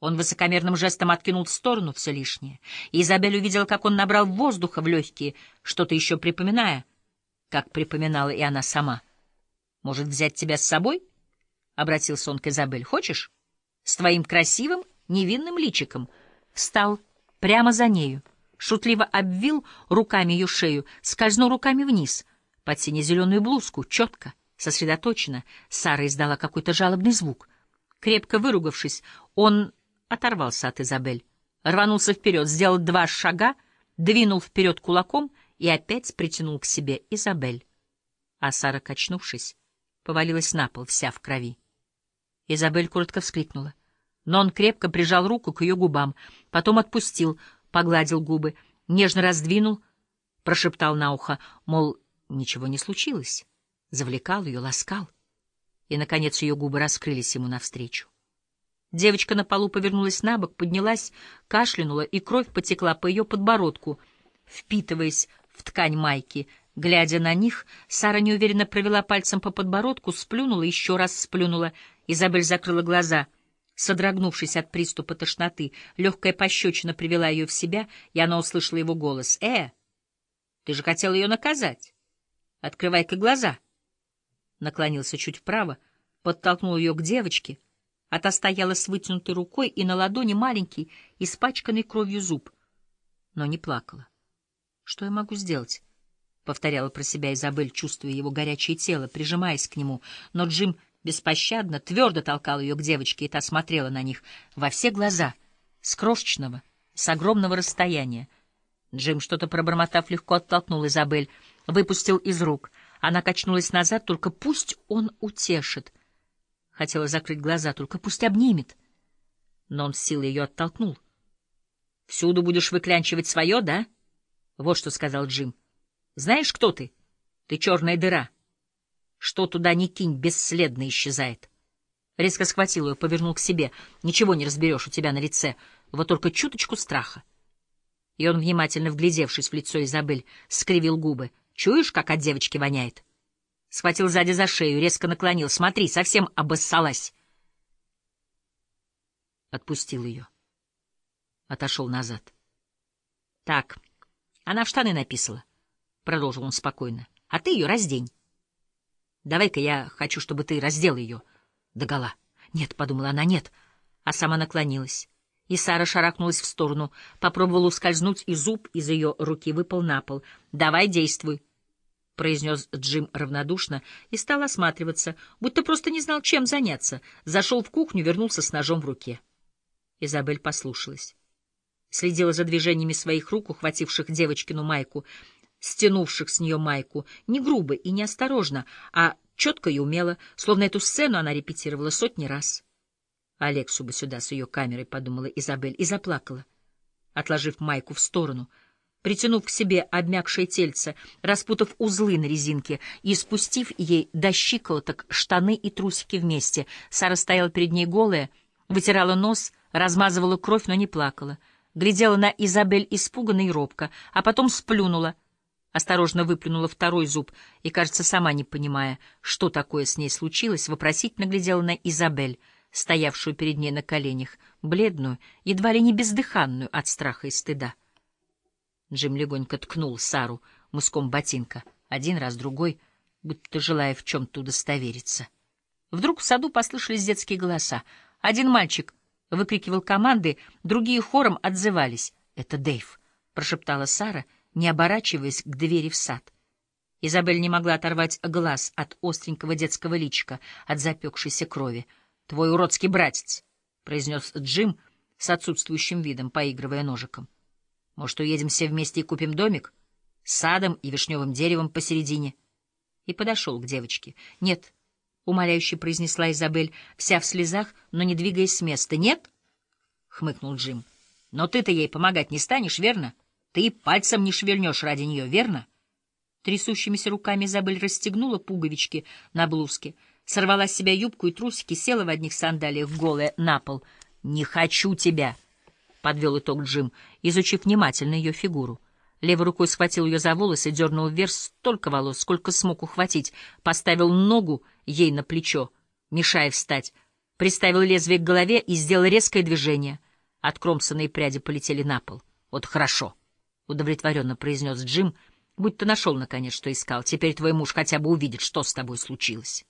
Он высокомерным жестом откинул в сторону все лишнее, Изабель увидела, как он набрал воздуха в легкие, что-то еще припоминая, как припоминала и она сама. «Может, взять тебя с собой?» — обратился он к Изабель. «Хочешь? С твоим красивым, невинным личиком». Встал прямо за нею, шутливо обвил руками ее шею, скользнул руками вниз, под сине-зеленую блузку, четко, сосредоточенно. Сара издала какой-то жалобный звук. Крепко выругавшись, он оторвался от Изабель, рванулся вперед, сделал два шага, двинул вперед кулаком и опять притянул к себе Изабель. А Сара, качнувшись, повалилась на пол, вся в крови. Изабель коротко вскрикнула, но он крепко прижал руку к ее губам, потом отпустил, погладил губы, нежно раздвинул, прошептал на ухо, мол, ничего не случилось, завлекал ее, ласкал. И, наконец, ее губы раскрылись ему навстречу. Девочка на полу повернулась на бок, поднялась, кашлянула, и кровь потекла по ее подбородку, впитываясь в ткань майки. Глядя на них, Сара неуверенно провела пальцем по подбородку, сплюнула, еще раз сплюнула. Изабель закрыла глаза, содрогнувшись от приступа тошноты. Легкая пощечина привела ее в себя, и она услышала его голос. «Э, ты же хотел ее наказать. Открывай-ка глаза». Наклонился чуть вправо, подтолкнул ее к девочке — а та стояла с вытянутой рукой и на ладони маленький, испачканный кровью зуб, но не плакала. «Что я могу сделать?» — повторяла про себя Изабель, чувствуя его горячее тело, прижимаясь к нему, но Джим беспощадно, твердо толкал ее к девочке, и та смотрела на них во все глаза, с крошечного, с огромного расстояния. Джим, что-то пробормотав, легко оттолкнул Изабель, выпустил из рук. Она качнулась назад, только пусть он утешит — Хотела закрыть глаза, только пусть обнимет. Но он с силой ее оттолкнул. — Всюду будешь выклянчивать свое, да? Вот что сказал Джим. — Знаешь, кто ты? Ты черная дыра. Что туда ни кинь, бесследно исчезает. Резко схватил ее, повернул к себе. Ничего не разберешь у тебя на лице, вот только чуточку страха. И он, внимательно вглядевшись в лицо Изабель, скривил губы. Чуешь, как от девочки воняет? — Схватил сзади за шею, резко наклонил. «Смотри, совсем обоссалась!» Отпустил ее. Отошел назад. «Так, она в штаны написала», — продолжил он спокойно. «А ты ее раздень. Давай-ка я хочу, чтобы ты раздел ее догола». «Нет», — подумала она, — «нет». А сама наклонилась. И Сара шарахнулась в сторону, попробовала ускользнуть, и зуб из ее руки выпал на пол. «Давай, действуй», произнес Джим равнодушно и стал осматриваться, будто просто не знал, чем заняться. Зашел в кухню, вернулся с ножом в руке. Изабель послушалась. Следила за движениями своих рук, ухвативших девочкину майку, стянувших с нее майку, не грубо и не осторожно, а четко и умело, словно эту сцену она репетировала сотни раз. Алексу бы сюда с ее камерой, — подумала Изабель, и заплакала, отложив майку в сторону — притянув к себе обмякшее тельце, распутав узлы на резинке и спустив ей до щиколоток штаны и трусики вместе. Сара стояла перед ней голая, вытирала нос, размазывала кровь, но не плакала. Глядела на Изабель испуганно и робко, а потом сплюнула, осторожно выплюнула второй зуб и, кажется, сама не понимая, что такое с ней случилось, вопросительно глядела на Изабель, стоявшую перед ней на коленях, бледную, едва ли не бездыханную от страха и стыда. Джим легонько ткнул Сару мыском ботинка. Один раз, другой, будто желая в чем-то удостовериться. Вдруг в саду послышались детские голоса. Один мальчик выкрикивал команды, другие хором отзывались. «Это Дэйв», — прошептала Сара, не оборачиваясь к двери в сад. Изабель не могла оторвать глаз от остренького детского личика, от запекшейся крови. «Твой уродский братец», — произнес Джим с отсутствующим видом, поигрывая ножиком. Может, уедем все вместе и купим домик? С садом и вишневым деревом посередине. И подошел к девочке. — Нет, — умоляюще произнесла Изабель, вся в слезах, но не двигаясь с места. — Нет? — хмыкнул Джим. — Но ты-то ей помогать не станешь, верно? Ты пальцем не шевельнешь ради нее, верно? Трясущимися руками Изабель расстегнула пуговички на блузке, сорвала с себя юбку и трусики, села в одних сандалиях голая на пол. — Не хочу тебя! —— подвел итог Джим, изучив внимательно ее фигуру. Левой рукой схватил ее за волосы, дернул вверх столько волос, сколько смог ухватить, поставил ногу ей на плечо, мешая встать. приставил лезвие к голове и сделал резкое движение. Откромсанные пряди полетели на пол. «Вот хорошо», — удовлетворенно произнес Джим, будь то нашел, наконец, что искал. «Теперь твой муж хотя бы увидит, что с тобой случилось».